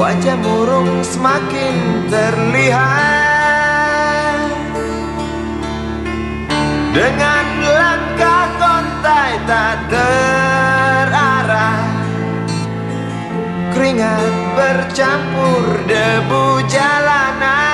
Wajah murung semakin terlihat. Dengan langkah kontai tak terarah. Keringat bercampur debu jalanan.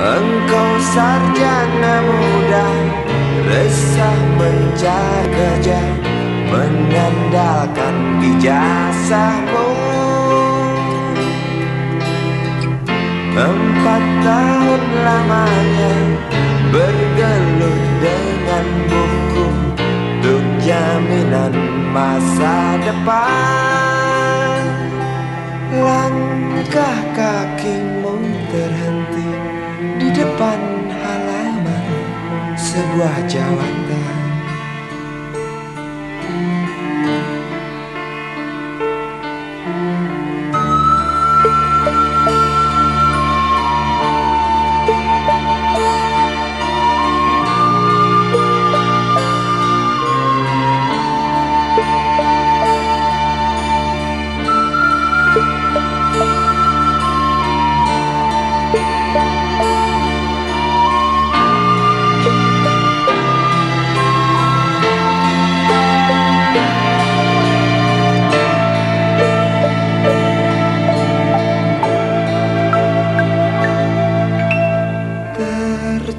Engkau sarjana muda Resah mencari kerja Mengandalkan ijazahmu Empat tahun lamanya Bergelut dengan buku Untuk jaminan masa depan. Langkah kakimu sebuah jawatan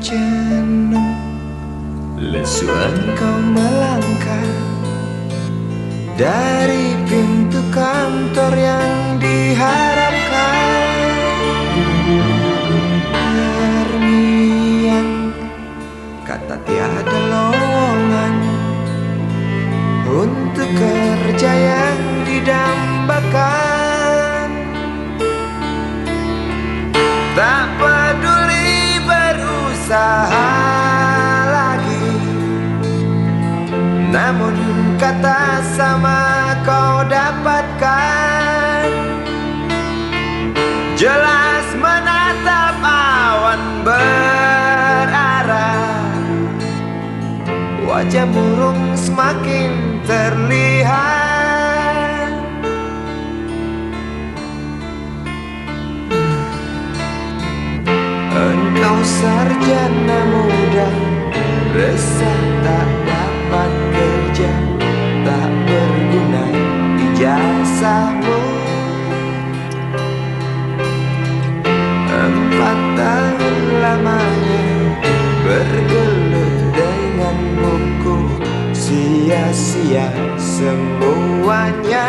tercenung Lesu engkau melangkah Dari pintu kantor yang diharapkan Terniang Kata tiada lowongan Untuk kerja yang didambakan. Tak Namun kata sama kau dapatkan. Jelas menatap awan berarah. Wajah murung semakin terlihat. Engkau sarjana muda Resah tak Tahun lamanya Bergelut dengan buku Sia-sia semuanya